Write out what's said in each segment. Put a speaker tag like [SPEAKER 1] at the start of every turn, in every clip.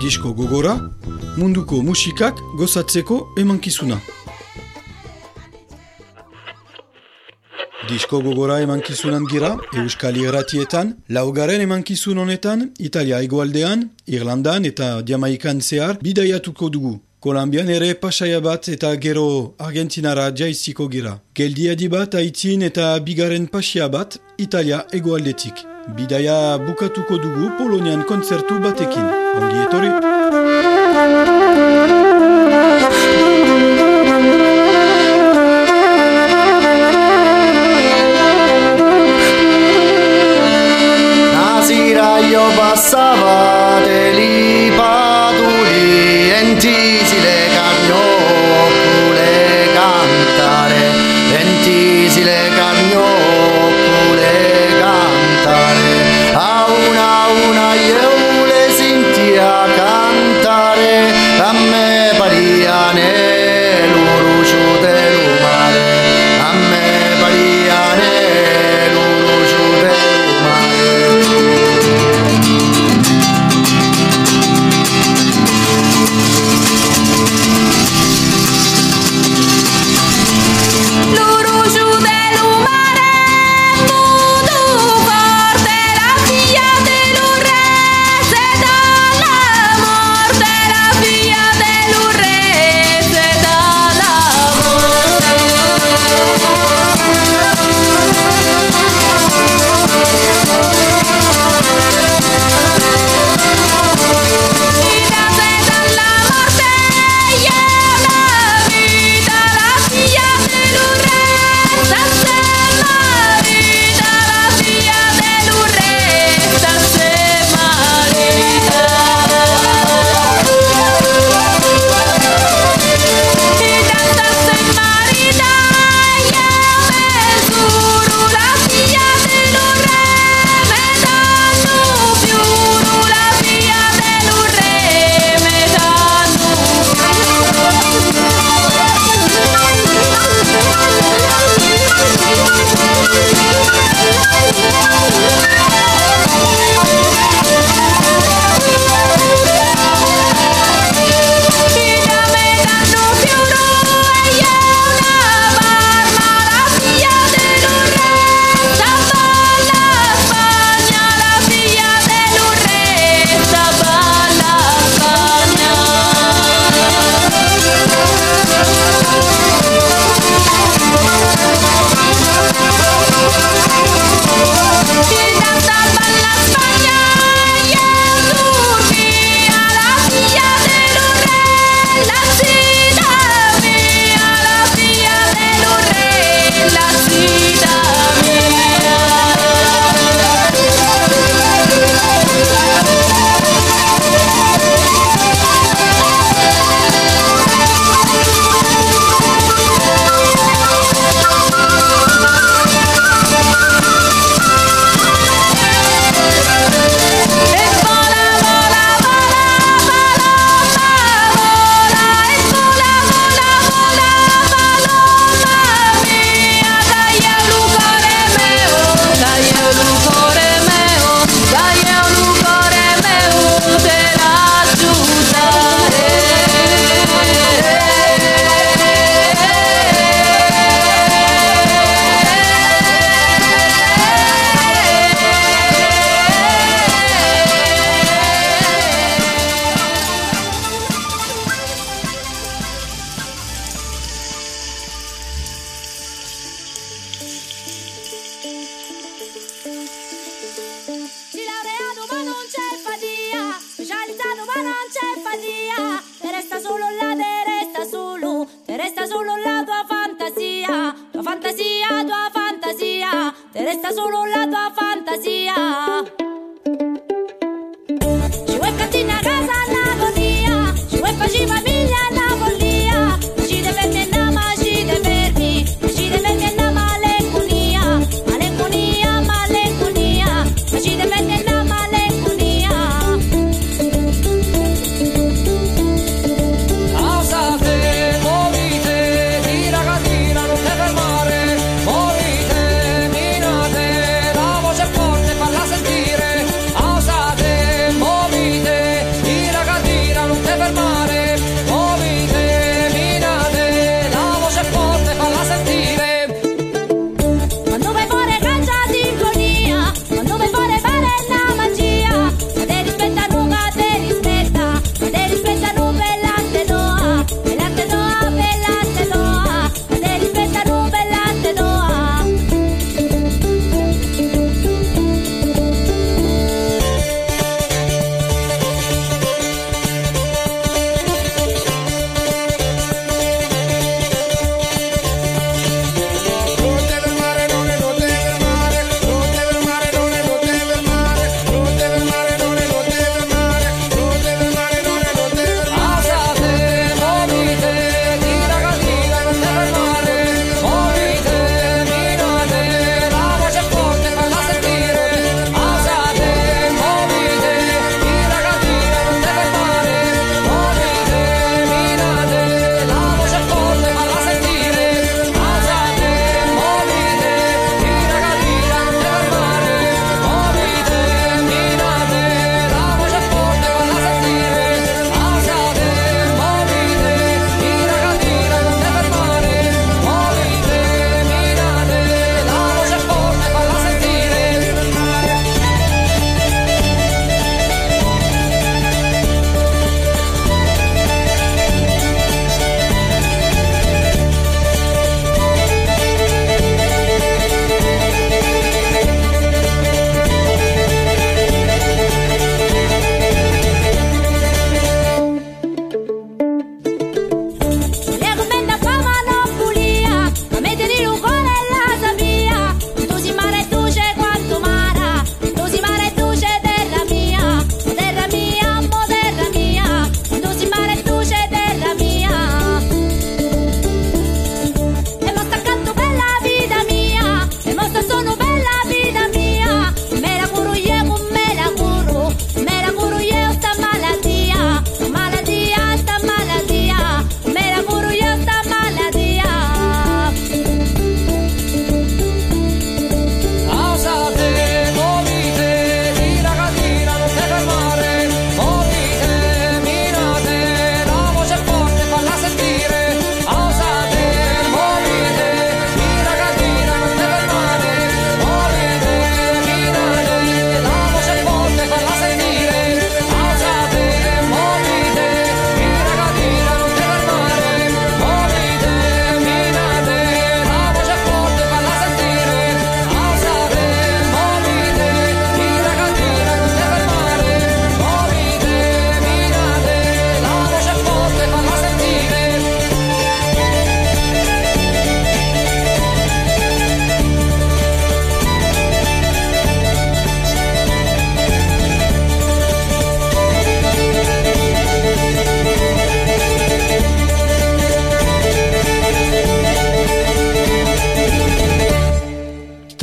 [SPEAKER 1] disko gogora, munduko musikak gozatzeko emankizuna. Disko gogora emankizunan gira, Euskal Irratietan, laugaren emankizun honetan, Italia egoaldean, Irlandan eta Jamaikan zehar bidaiatuko dugu. Kolombian ere pasaia bat eta gero Argentinara jaiziko gira. Geldiadi bat haitzin eta bigaren pasia bat Italia egoaldetik. Bidaia bukatuko dugu Polonian kontzertu batekin. Ongi
[SPEAKER 2] etorri! Nazira jo bazabatea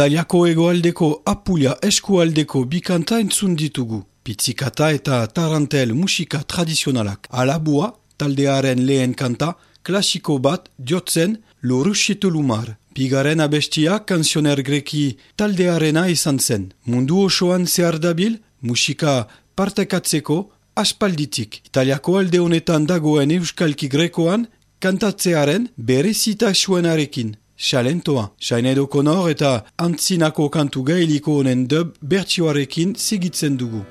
[SPEAKER 3] Italiako egoaldeko Apulia eskualdeko bikanta entzun ditugu. Pizzikata eta tarantel musika tradizionalak. Alabua, taldearen lehen kanta, klasiko bat jotzen Lorusitu Lumar. Bigaren abestia kanzioner greki taldearena izan zen. Mundu osoan zehar dabil, musika partekatzeko aspalditik. Italiako alde honetan dagoen euskalki grekoan kantatzearen berezita suenarekin. Xalentoa, Xainedo Konor eta antzinako kantu gailiko honen dub bertsioarekin segitzen dugu.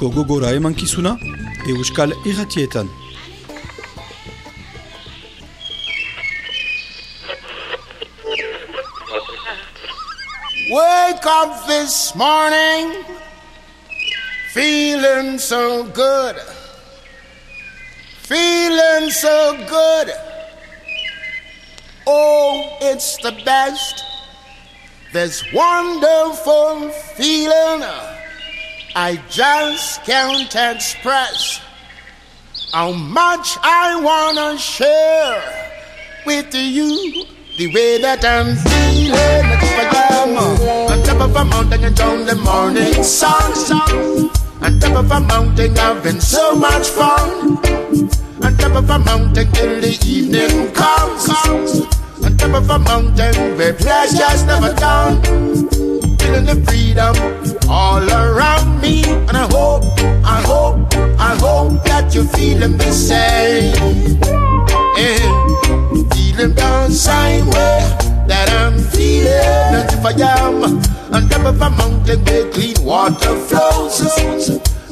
[SPEAKER 3] Disko Gogorra emankizuna, euskal irratietan.
[SPEAKER 4] Wake up this morning feeling so good. Feeling so good. Oh, it's the best. This wonderful feeling I just can't express how much I wanna share with you the way that I'm feeling. Like if I am on top of a mountain and down the morning sun. On top of a mountain, having so much fun. On top of a mountain till the evening comes. On top of a mountain where pleasure's never done. Feeling the freedom all around me. And I hope, I hope, I hope that you're feeling the same. Yeah. Feeling the same way that I'm feeling. as if I am on top of a mountain where clean water flows.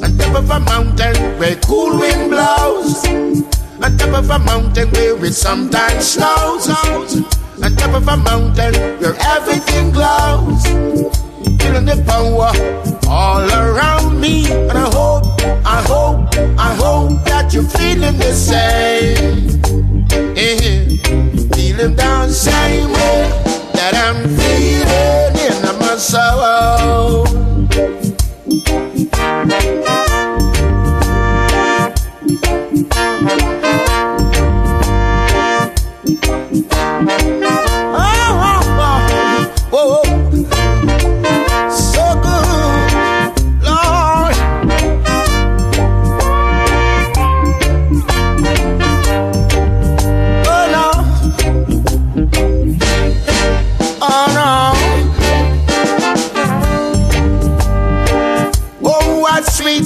[SPEAKER 4] On top of a mountain where cool wind blows. On top of a mountain where it sometimes snows. On top of a mountain where everything glows. Feeling the power all around me. And I hope, I hope, I hope that you're feeling the same. Eh, Feeling the same way that I'm feeling in my soul.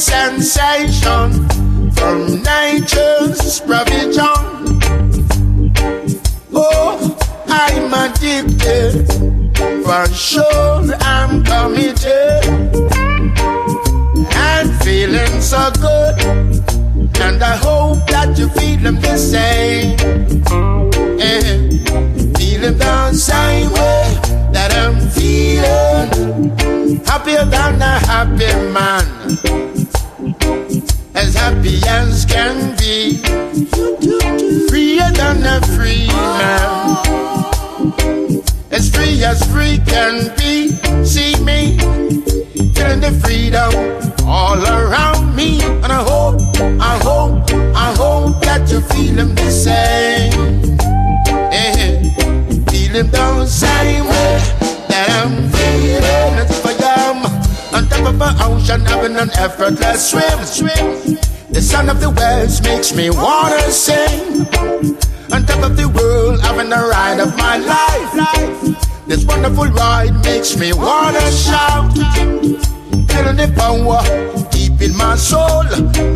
[SPEAKER 4] Sensation from nature's provision. Oh, I'm addicted. For sure, I'm committed. And feeling so good. And I hope that you feel them the same. Eh, Feeling the same way that I'm feeling. Happier than a happy man. Happy as can be. Freer than a free man. As free as free can be. See me feeling the freedom all around me. And I hope, I hope, I hope that you're feeling the same. Eh, feeling the same way that I'm feeling. An ocean having an effortless swim. swim. The sound of the waves makes me wanna sing. On top of the world, having a ride of my life. This wonderful ride makes me wanna shout. Feeling the power deep in my soul.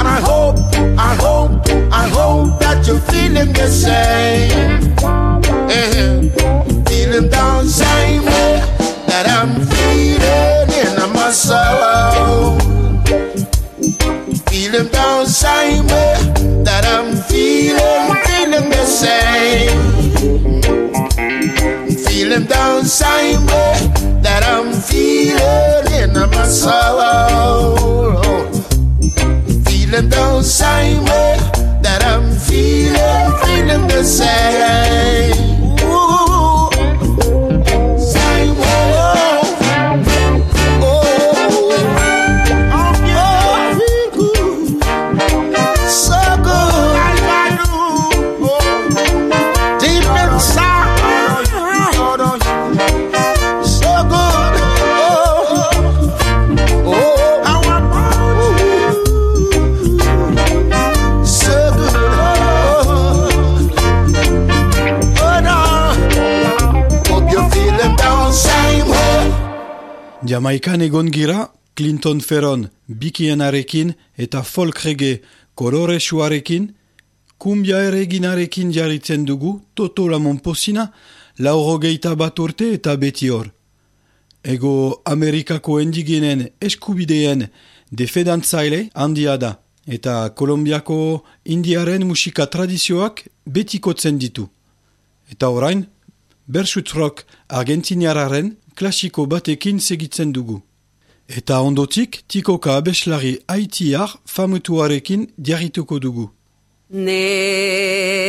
[SPEAKER 4] And I hope, I hope, I hope that you're feeling the same. Same way that I'm feeling in my soul. Feeling the same way that I'm feeling, feeling the same.
[SPEAKER 1] Jamaikan egon gira, Clinton Ferron bikienarekin eta folk reggae kolore suarekin, kumbia ereginarekin jarritzen dugu, Toto Lamon Posina, laurogeita bat urte eta beti hor. Ego Amerikako endigenen eskubideen defedantzaile handia da, eta Kolombiako indiaren musika tradizioak betikotzen ditu. Eta orain, Bersuit rock argentiniararen klasiko batekin segitzen dugu. Eta ondotik, tikoka abeslari haitiar famutuarekin diarrituko dugu.
[SPEAKER 5] Negrita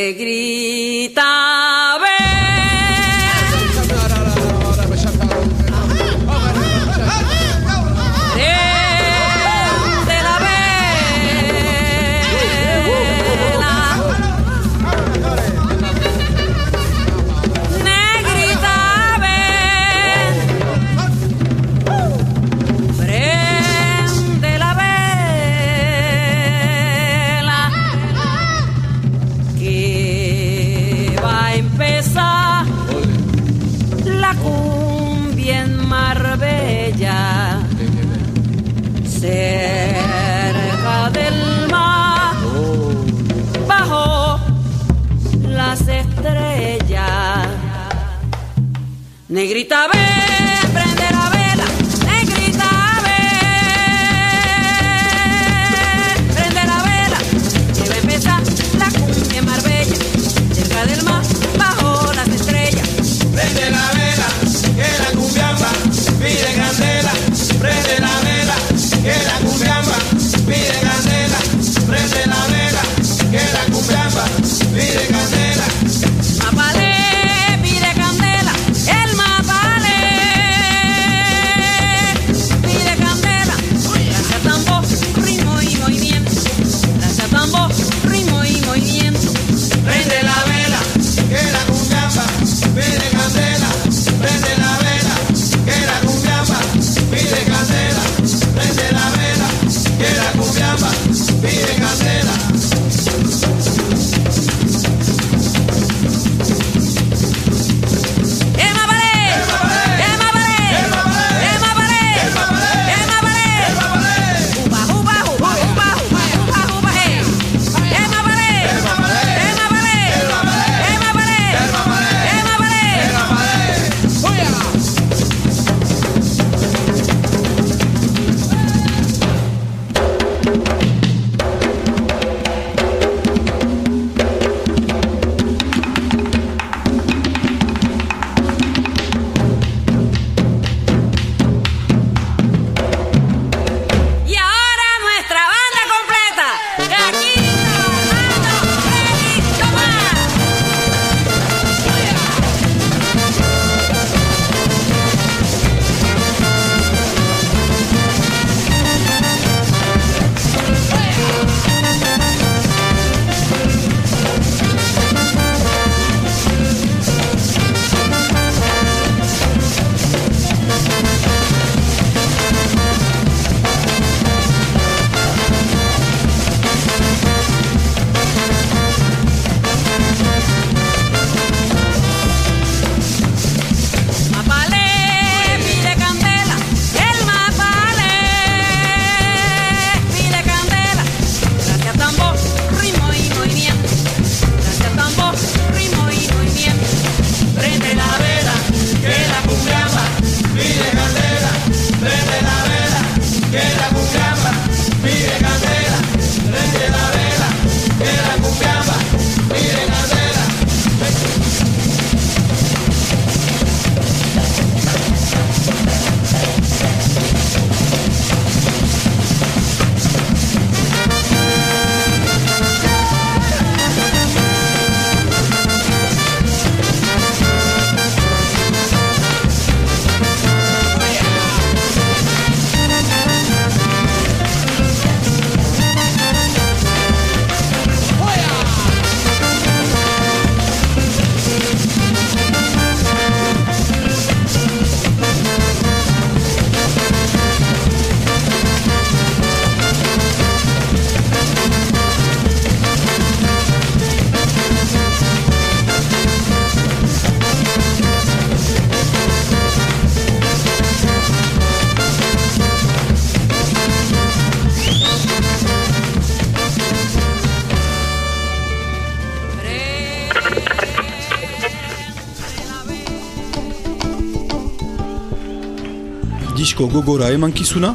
[SPEAKER 1] gogora emankizuna,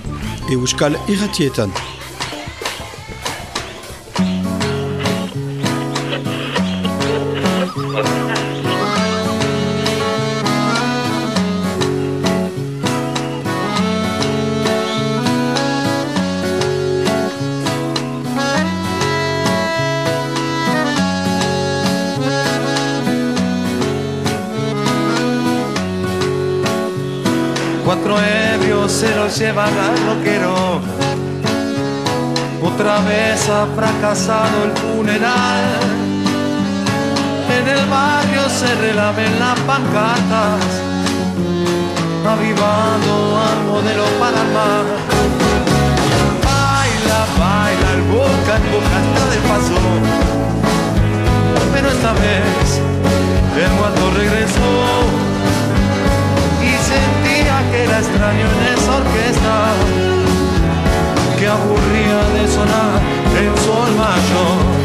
[SPEAKER 1] Euskal
[SPEAKER 6] Erratietan. se lo llevará el loquero. Otra vez ha fracasado el funeral. En el barrio se relaven las pancartas, avivando al modelo para. Baila, baila, el boca en boca está de paso. Pero esta vez el guato regresó que era extraño en esa orquesta que aburría de sonar el sol mayor.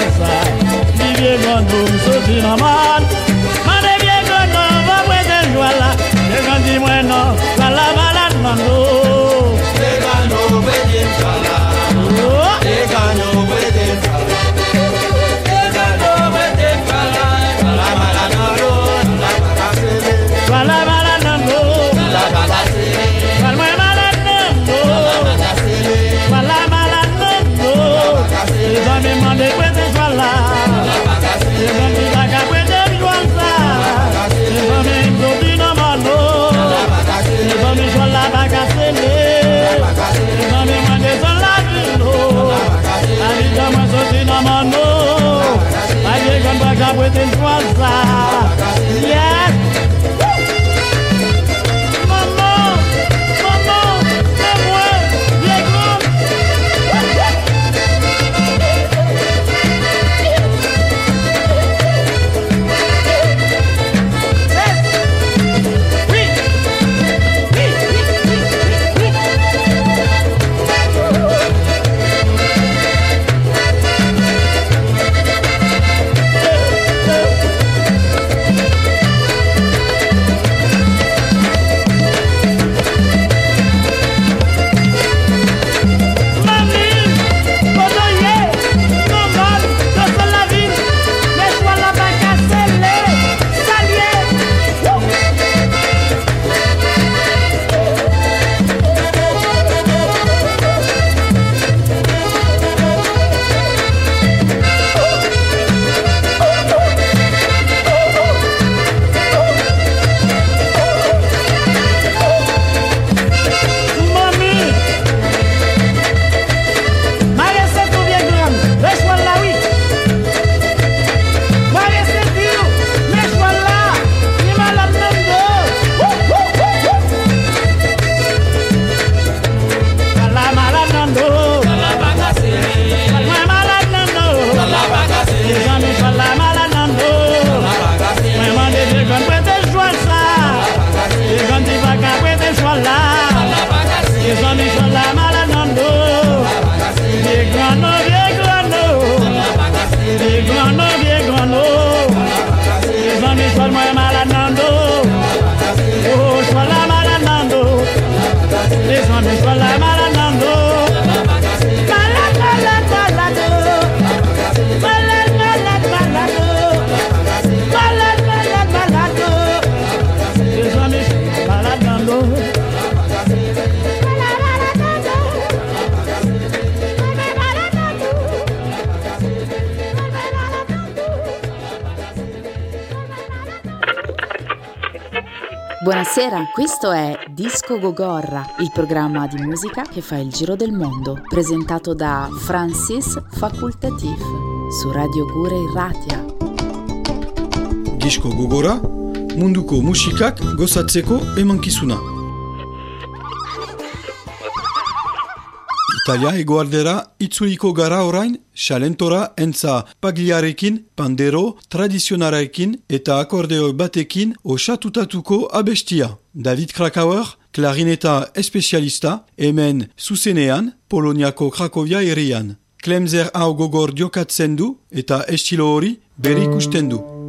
[SPEAKER 7] casa Vive con dulce na amar
[SPEAKER 8] suena andando.
[SPEAKER 7] Oh, suena. This one is
[SPEAKER 9] Buonasera, questo è Disco Gogorra, il programma di musica che fa il giro del mondo, presentato da Francis Facultatif su Radio Gure Irratia.
[SPEAKER 2] Disko gogora, munduko musikak gozatzeko emankizuna. Italia egoaldera itzuliko gara orain, xalentora entza pagliarekin, pandero, tradizionarekin eta akordeo batekin osatutatuko abestia. David Krakauer, klarineta espezialista, hemen zuzenean, Poloniako Krakovia herrian. Klemzer hau gogor diokatzen du eta estilo hori berri ikusten du.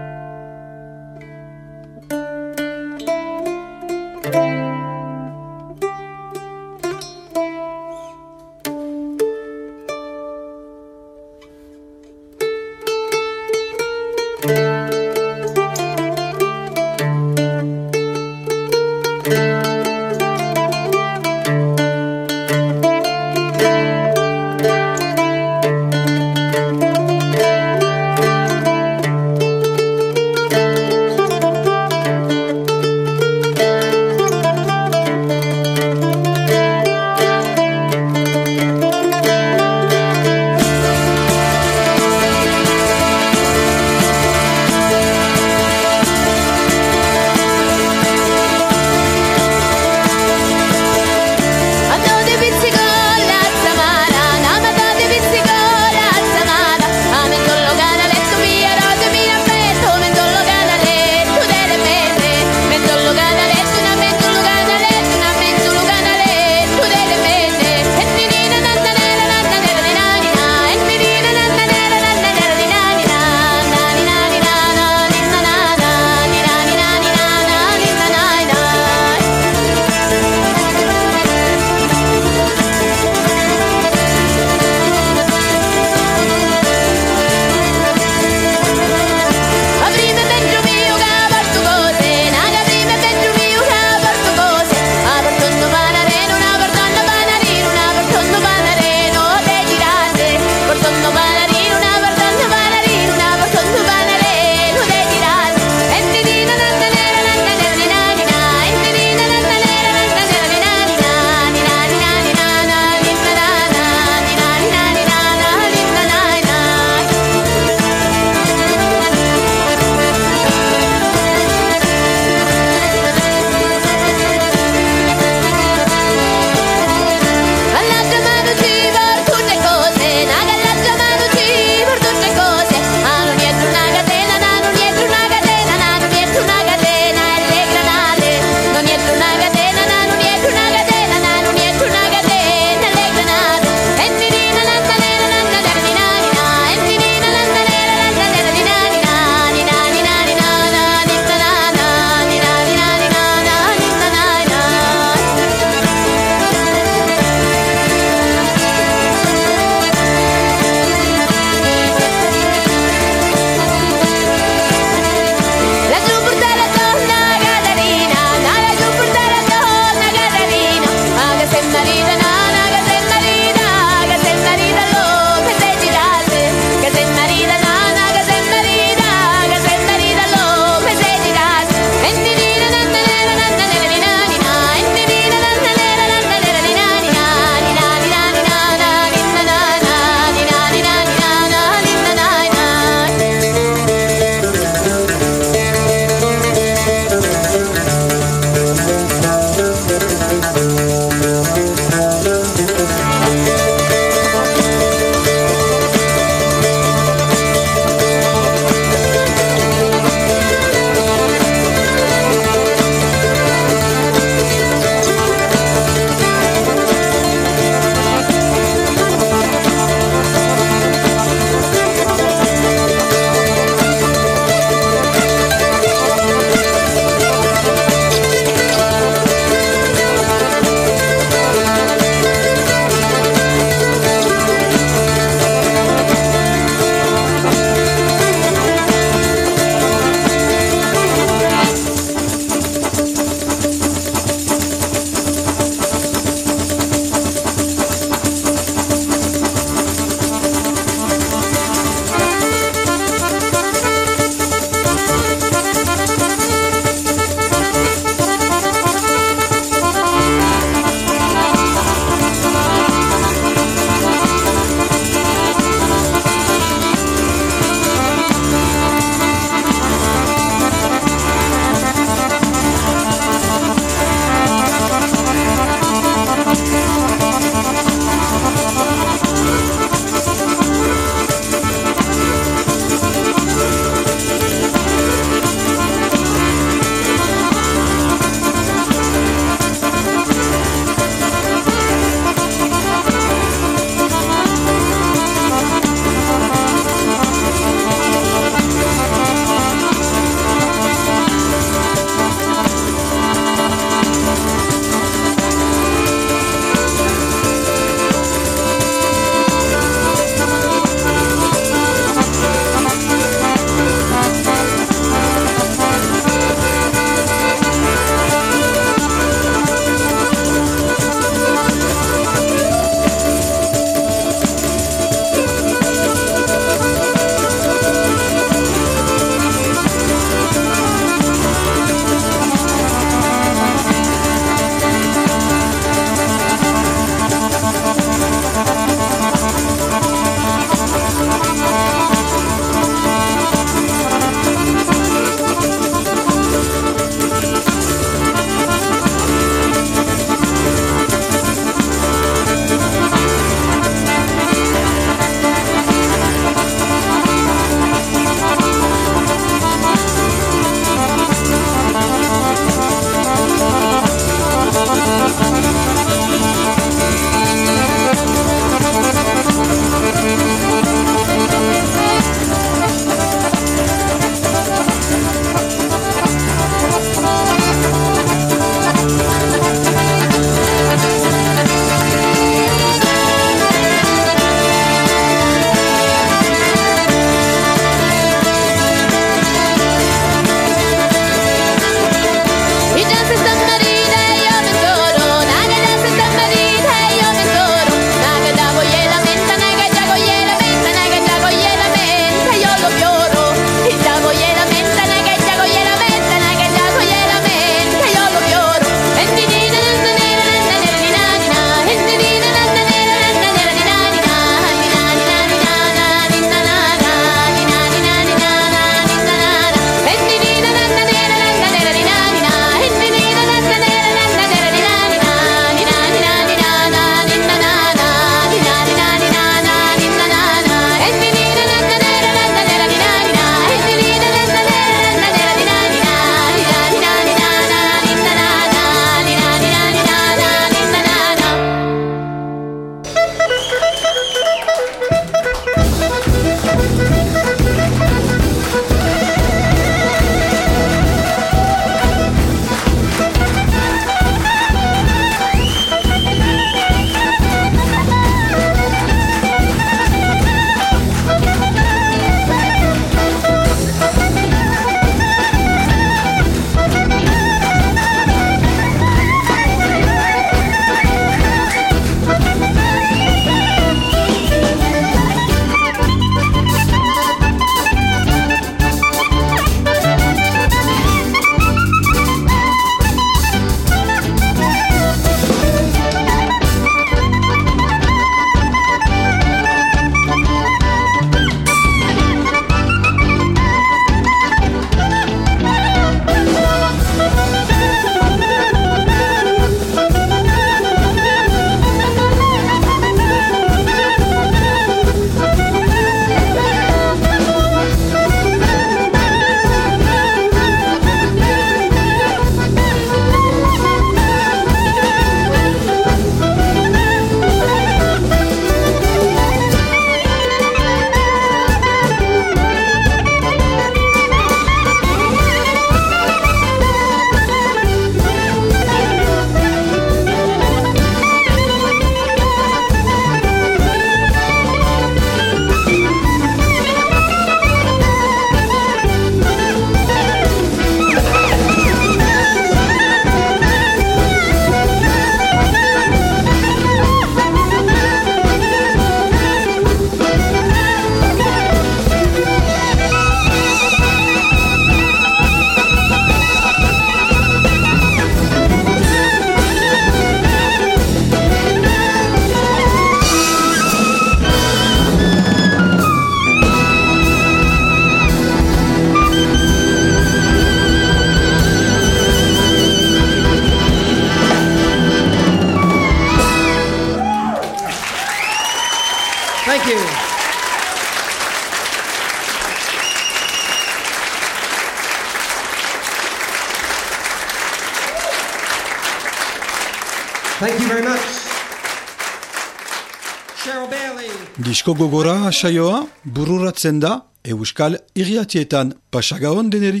[SPEAKER 1] Disko gogora saioa bururatzen da Euskal Irratietan pasagaon deneri.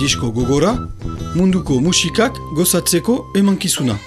[SPEAKER 1] Disko gogora munduko musikak gozatzeko emankizuna.